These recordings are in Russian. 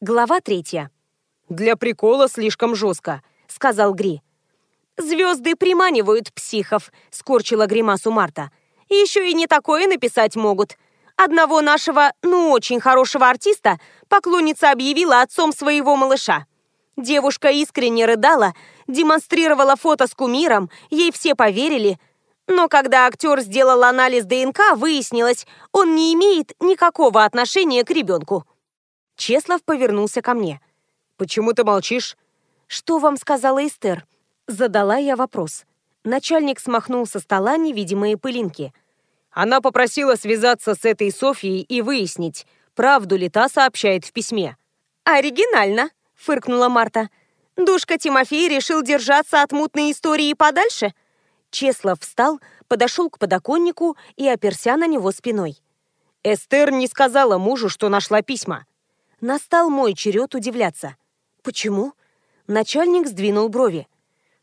Глава третья. «Для прикола слишком жестко», — сказал Гри. «Звезды приманивают психов», — скорчила гримасу Марта. «Еще и не такое написать могут. Одного нашего, ну, очень хорошего артиста поклонница объявила отцом своего малыша. Девушка искренне рыдала, демонстрировала фото с кумиром, ей все поверили. Но когда актер сделал анализ ДНК, выяснилось, он не имеет никакого отношения к ребенку. Чеслов повернулся ко мне. «Почему ты молчишь?» «Что вам сказала Эстер?» Задала я вопрос. Начальник смахнул со стола невидимые пылинки. Она попросила связаться с этой Софьей и выяснить, правду ли та сообщает в письме. «Оригинально», — фыркнула Марта. «Душка Тимофей решил держаться от мутной истории подальше?» Чеслов встал, подошел к подоконнику и оперся на него спиной. Эстер не сказала мужу, что нашла письма. Настал мой черед удивляться. «Почему?» Начальник сдвинул брови.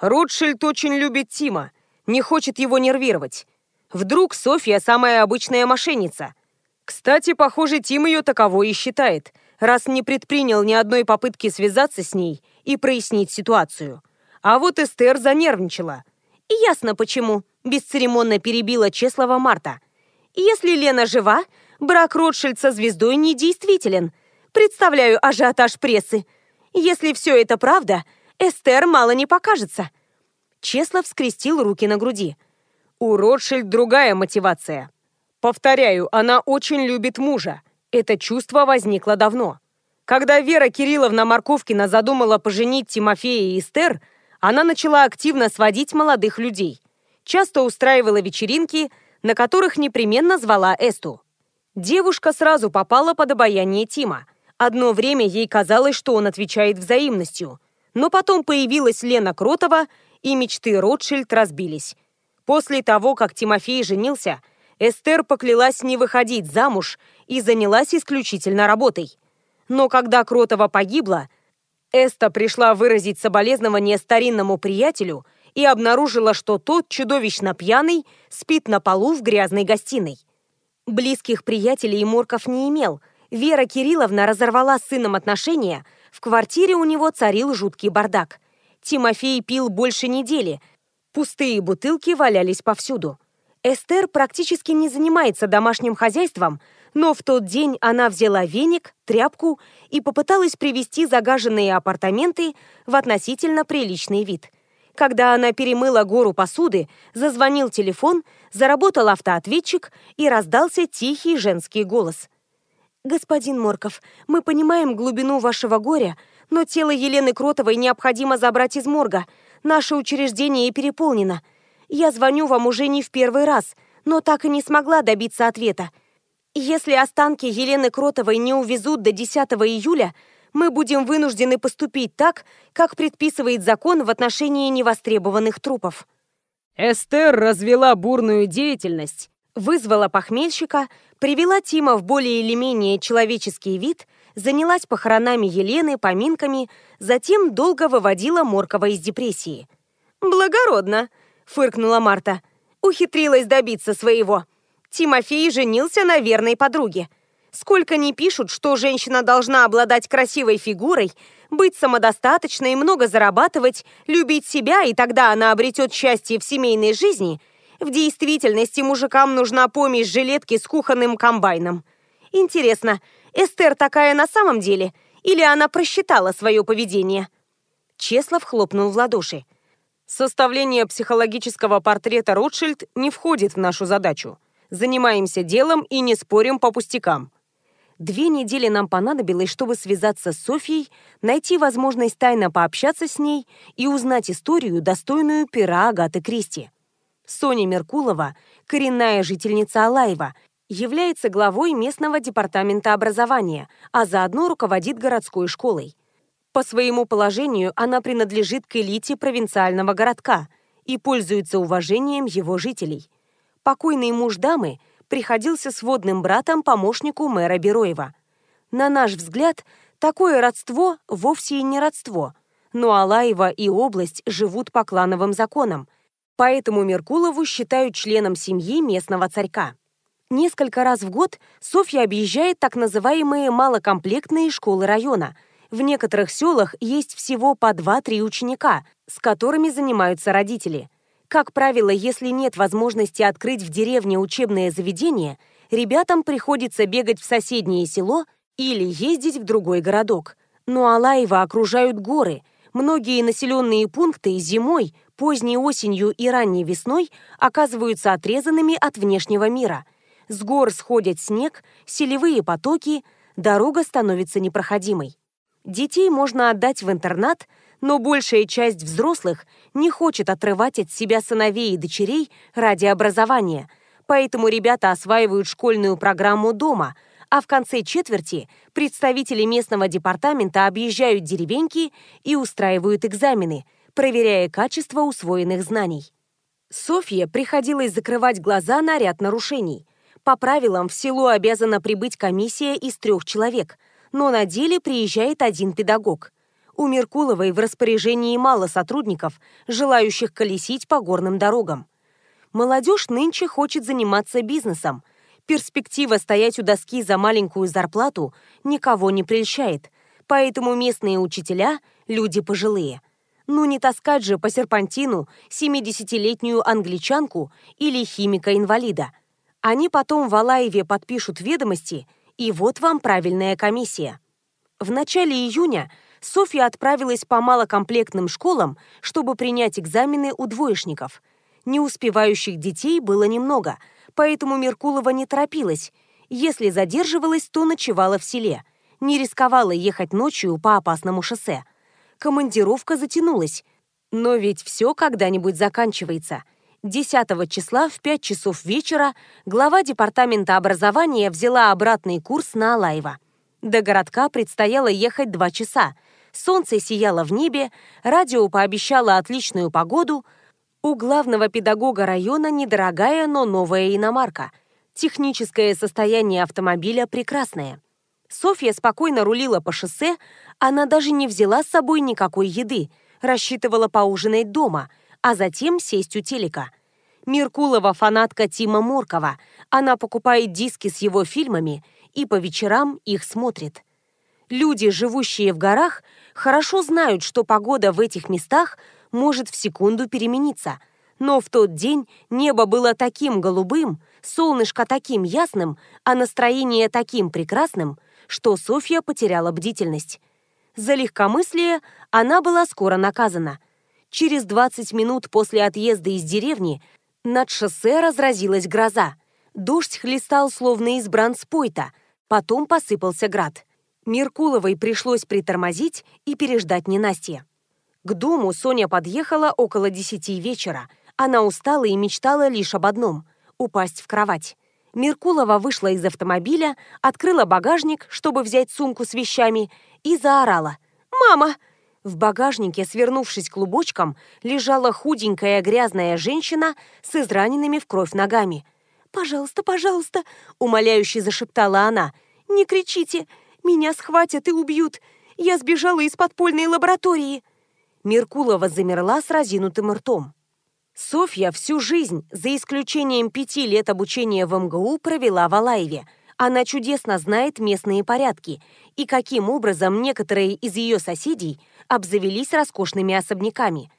«Ротшильд очень любит Тима, не хочет его нервировать. Вдруг Софья самая обычная мошенница. Кстати, похоже, Тим ее таковой и считает, раз не предпринял ни одной попытки связаться с ней и прояснить ситуацию. А вот Эстер занервничала. И ясно почему, бесцеремонно перебила Чеслова Марта. Если Лена жива, брак Ротшильд со звездой недействителен. Представляю ажиотаж прессы. Если все это правда, Эстер мало не покажется. Чеслов скрестил руки на груди. У Ротшильд другая мотивация. Повторяю, она очень любит мужа. Это чувство возникло давно. Когда Вера Кирилловна Марковкина задумала поженить Тимофея и Эстер, она начала активно сводить молодых людей. Часто устраивала вечеринки, на которых непременно звала Эсту. Девушка сразу попала под обаяние Тима. Одно время ей казалось, что он отвечает взаимностью. Но потом появилась Лена Кротова, и мечты Ротшильд разбились. После того, как Тимофей женился, Эстер поклялась не выходить замуж и занялась исключительно работой. Но когда Кротова погибла, Эста пришла выразить соболезнование старинному приятелю и обнаружила, что тот, чудовищно пьяный, спит на полу в грязной гостиной. Близких приятелей Морков не имел. Вера Кирилловна разорвала с сыном отношения, в квартире у него царил жуткий бардак. Тимофей пил больше недели, пустые бутылки валялись повсюду. Эстер практически не занимается домашним хозяйством, но в тот день она взяла веник, тряпку и попыталась привести загаженные апартаменты в относительно приличный вид. Когда она перемыла гору посуды, зазвонил телефон, заработал автоответчик и раздался тихий женский голос. «Господин Морков, мы понимаем глубину вашего горя, но тело Елены Кротовой необходимо забрать из морга. Наше учреждение переполнено. Я звоню вам уже не в первый раз, но так и не смогла добиться ответа. Если останки Елены Кротовой не увезут до 10 июля, мы будем вынуждены поступить так, как предписывает закон в отношении невостребованных трупов. Эстер развела бурную деятельность, вызвала похмельщика, привела Тима в более или менее человеческий вид, занялась похоронами Елены, поминками, затем долго выводила Моркова из депрессии. «Благородно!» фыркнула Марта. Ухитрилась добиться своего. Тимофей женился на верной подруге. Сколько ни пишут, что женщина должна обладать красивой фигурой, быть самодостаточной, много зарабатывать, любить себя, и тогда она обретет счастье в семейной жизни, в действительности мужикам нужна помесь жилетки с кухонным комбайном. Интересно, Эстер такая на самом деле, или она просчитала свое поведение? Чеслов хлопнул в ладоши. Составление психологического портрета Ротшильд не входит в нашу задачу. Занимаемся делом и не спорим по пустякам. Две недели нам понадобилось, чтобы связаться с Софьей, найти возможность тайно пообщаться с ней и узнать историю, достойную пера Агаты Кристи. Соня Меркулова, коренная жительница Алаева, является главой местного департамента образования, а заодно руководит городской школой. По своему положению она принадлежит к элите провинциального городка и пользуется уважением его жителей. Покойный муж дамы приходился сводным братом помощнику мэра Бероева. На наш взгляд, такое родство вовсе и не родство, но Алаева и область живут по клановым законам, поэтому Меркулову считают членом семьи местного царька. Несколько раз в год Софья объезжает так называемые малокомплектные школы района. В некоторых селах есть всего по 2-3 ученика, с которыми занимаются родители. Как правило, если нет возможности открыть в деревне учебное заведение, ребятам приходится бегать в соседнее село или ездить в другой городок. Но Алаева окружают горы. Многие населенные пункты зимой, поздней осенью и ранней весной оказываются отрезанными от внешнего мира. С гор сходят снег, селевые потоки, дорога становится непроходимой. Детей можно отдать в интернат, но большая часть взрослых не хочет отрывать от себя сыновей и дочерей ради образования, поэтому ребята осваивают школьную программу дома, а в конце четверти представители местного департамента объезжают деревеньки и устраивают экзамены, проверяя качество усвоенных знаний. Софье приходилось закрывать глаза на ряд нарушений. По правилам в село обязана прибыть комиссия из трех человек, но на деле приезжает один педагог – у Меркуловой в распоряжении мало сотрудников, желающих колесить по горным дорогам. Молодежь нынче хочет заниматься бизнесом. Перспектива стоять у доски за маленькую зарплату никого не прельщает, поэтому местные учителя – люди пожилые. Ну не таскать же по серпантину 70-летнюю англичанку или химика-инвалида. Они потом в Алаеве подпишут ведомости, и вот вам правильная комиссия. В начале июня Софья отправилась по малокомплектным школам, чтобы принять экзамены у двоечников. Не успевающих детей было немного, поэтому Меркулова не торопилась. Если задерживалась, то ночевала в селе. Не рисковала ехать ночью по опасному шоссе. Командировка затянулась. Но ведь все когда-нибудь заканчивается. 10 числа в 5 часов вечера глава департамента образования взяла обратный курс на Алаева. До городка предстояло ехать два часа, солнце сияло в небе, радио пообещало отличную погоду. У главного педагога района недорогая, но новая иномарка. Техническое состояние автомобиля прекрасное. Софья спокойно рулила по шоссе, она даже не взяла с собой никакой еды, рассчитывала поужинать дома, а затем сесть у телека. Меркулова фанатка Тима Моркова. Она покупает диски с его фильмами и по вечерам их смотрит. Люди, живущие в горах, хорошо знают, что погода в этих местах может в секунду перемениться. Но в тот день небо было таким голубым, солнышко таким ясным, а настроение таким прекрасным, что Софья потеряла бдительность. За легкомыслие она была скоро наказана. Через 20 минут после отъезда из деревни над шоссе разразилась гроза. Дождь хлестал словно из бранспойта, потом посыпался град. Меркуловой пришлось притормозить и переждать ненастье. К дому Соня подъехала около десяти вечера. Она устала и мечтала лишь об одном – упасть в кровать. Меркулова вышла из автомобиля, открыла багажник, чтобы взять сумку с вещами, и заорала. «Мама!» В багажнике, свернувшись клубочком, лежала худенькая грязная женщина с израненными в кровь ногами. «Пожалуйста, пожалуйста!» – умоляюще зашептала она. «Не кричите! Меня схватят и убьют. Я сбежала из подпольной лаборатории». Меркулова замерла с разинутым ртом. Софья всю жизнь, за исключением пяти лет обучения в МГУ, провела в Алаеве. Она чудесно знает местные порядки и каким образом некоторые из ее соседей обзавелись роскошными особняками.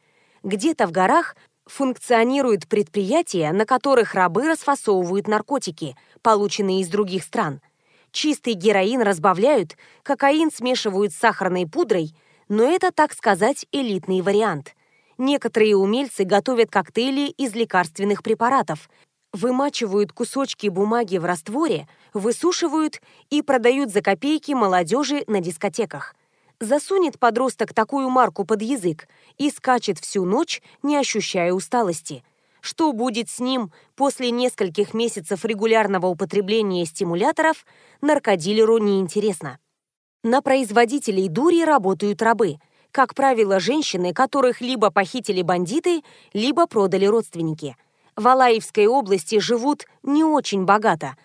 Где-то в горах функционируют предприятия, на которых рабы расфасовывают наркотики, полученные из других стран – Чистый героин разбавляют, кокаин смешивают с сахарной пудрой, но это, так сказать, элитный вариант. Некоторые умельцы готовят коктейли из лекарственных препаратов, вымачивают кусочки бумаги в растворе, высушивают и продают за копейки молодежи на дискотеках. Засунет подросток такую марку под язык и скачет всю ночь, не ощущая усталости – что будет с ним после нескольких месяцев регулярного употребления стимуляторов, наркодилеру неинтересно. На производителей дури работают рабы, как правило, женщины, которых либо похитили бандиты, либо продали родственники. В Алаевской области живут не очень богато.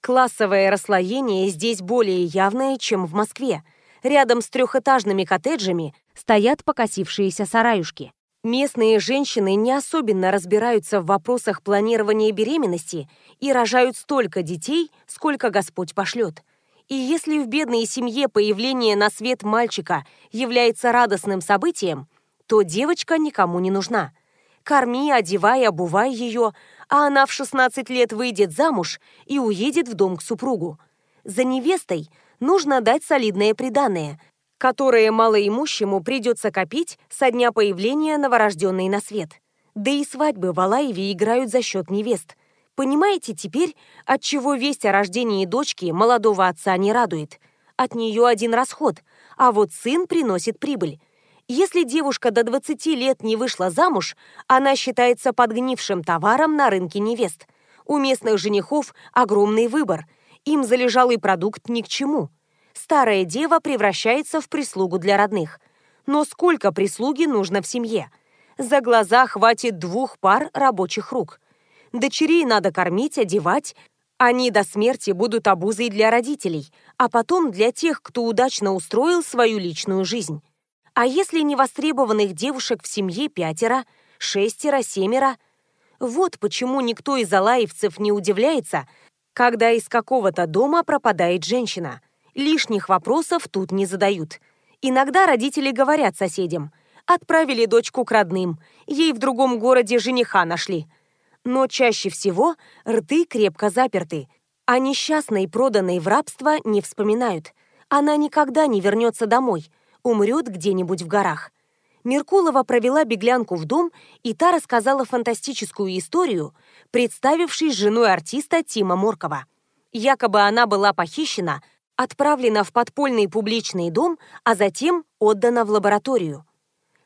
Классовое расслоение здесь более явное, чем в Москве. Рядом с трехэтажными коттеджами стоят покосившиеся сараюшки. Местные женщины не особенно разбираются в вопросах планирования беременности и рожают столько детей, сколько Господь пошлет. И если в бедной семье появление на свет мальчика является радостным событием, то девочка никому не нужна. Корми, одевай, обувай ее, а она в 16 лет выйдет замуж и уедет в дом к супругу. За невестой нужно дать солидное приданое – которые малоимущему придется копить со дня появления новорожденной на свет. Да и свадьбы в Алаеве играют за счет невест. Понимаете теперь, от чего весть о рождении дочки молодого отца не радует? От нее один расход, а вот сын приносит прибыль. Если девушка до 20 лет не вышла замуж, она считается подгнившим товаром на рынке невест. У местных женихов огромный выбор. Им залежалый продукт ни к чему – старая дева превращается в прислугу для родных. Но сколько прислуги нужно в семье? За глаза хватит двух пар рабочих рук. Дочерей надо кормить, одевать. Они до смерти будут обузой для родителей, а потом для тех, кто удачно устроил свою личную жизнь. А если невостребованных девушек в семье пятеро, шестеро, семеро? Вот почему никто из алаевцев не удивляется, когда из какого-то дома пропадает женщина – Лишних вопросов тут не задают. Иногда родители говорят соседям, отправили дочку к родным, ей в другом городе жениха нашли. Но чаще всего рты крепко заперты, а несчастной, проданной в рабство, не вспоминают. Она никогда не вернется домой, умрет где-нибудь в горах. Меркулова провела беглянку в дом, и та рассказала фантастическую историю, представившей женой артиста Тима Моркова. Якобы она была похищена, отправлена в подпольный публичный дом, а затем отдана в лабораторию.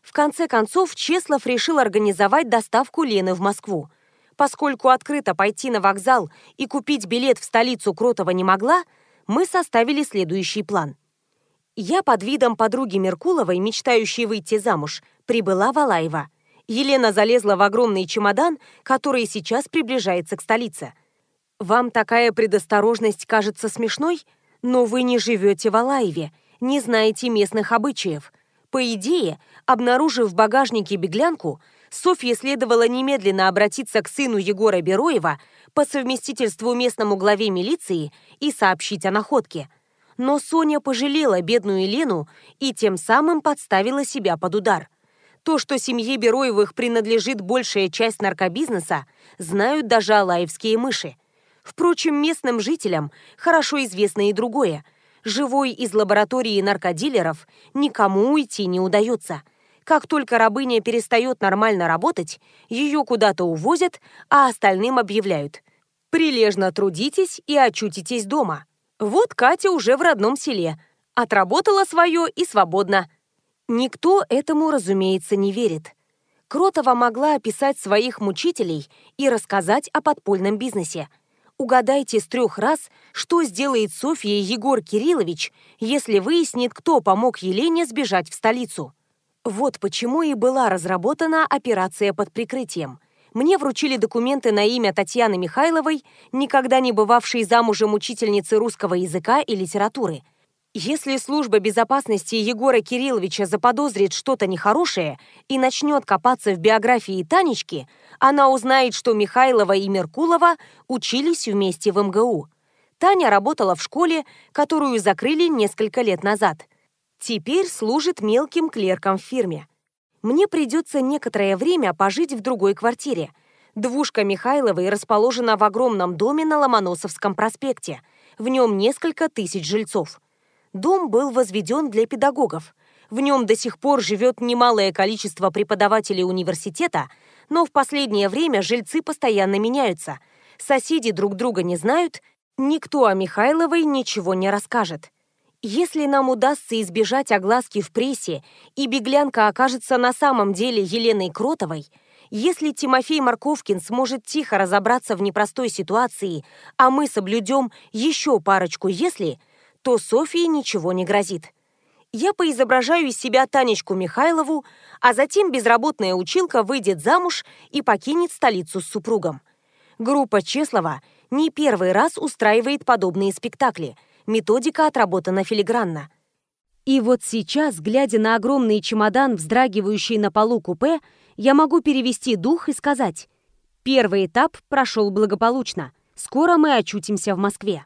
В конце концов, Чеслов решил организовать доставку Лены в Москву. Поскольку открыто пойти на вокзал и купить билет в столицу Кротова не могла, мы составили следующий план. Я под видом подруги Меркуловой, мечтающей выйти замуж, прибыла в Алаево. Елена залезла в огромный чемодан, который сейчас приближается к столице. «Вам такая предосторожность кажется смешной?» Но вы не живете в Алаеве, не знаете местных обычаев. По идее, обнаружив в багажнике беглянку, Софье следовало немедленно обратиться к сыну Егора Бероева по совместительству местному главе милиции и сообщить о находке. Но Соня пожалела бедную Лену и тем самым подставила себя под удар. То, что семье Бероевых принадлежит большая часть наркобизнеса, знают даже алаевские мыши – Впрочем, местным жителям хорошо известно и другое. Живой из лаборатории наркодилеров никому уйти не удается. Как только рабыня перестает нормально работать, ее куда-то увозят, а остальным объявляют. Прилежно трудитесь и очутитесь дома. Вот Катя уже в родном селе. Отработала свое и свободна. Никто этому, разумеется, не верит. Кротова могла описать своих мучителей и рассказать о подпольном бизнесе – Угадайте с трех раз, что сделает Софья Егор Кириллович, если выяснит, кто помог Елене сбежать в столицу. Вот почему и была разработана операция под прикрытием. Мне вручили документы на имя Татьяны Михайловой, никогда не бывавшей замужем учительницы русского языка и литературы – если служба безопасности Егора Кирилловича заподозрит что-то нехорошее и начнет копаться в биографии Танечки, она узнает, что Михайлова и Меркулова учились вместе в МГУ. Таня работала в школе, которую закрыли несколько лет назад. Теперь служит мелким клерком в фирме. Мне придется некоторое время пожить в другой квартире. Двушка Михайловой расположена в огромном доме на Ломоносовском проспекте. В нем несколько тысяч жильцов. Дом был возведен для педагогов. В нем до сих пор живет немалое количество преподавателей университета, но в последнее время жильцы постоянно меняются. Соседи друг друга не знают, никто о Михайловой ничего не расскажет. Если нам удастся избежать огласки в прессе, и беглянка окажется на самом деле Еленой Кротовой, если Тимофей Марковкин сможет тихо разобраться в непростой ситуации, а мы соблюдем еще парочку «если», то Софии ничего не грозит. Я поизображаю из себя Танечку Михайлову, а затем безработная училка выйдет замуж и покинет столицу с супругом. Группа Чеслова не первый раз устраивает подобные спектакли. Методика отработана филигранно. И вот сейчас, глядя на огромный чемодан, вздрагивающий на полу купе, я могу перевести дух и сказать, первый этап прошел благополучно, скоро мы очутимся в Москве.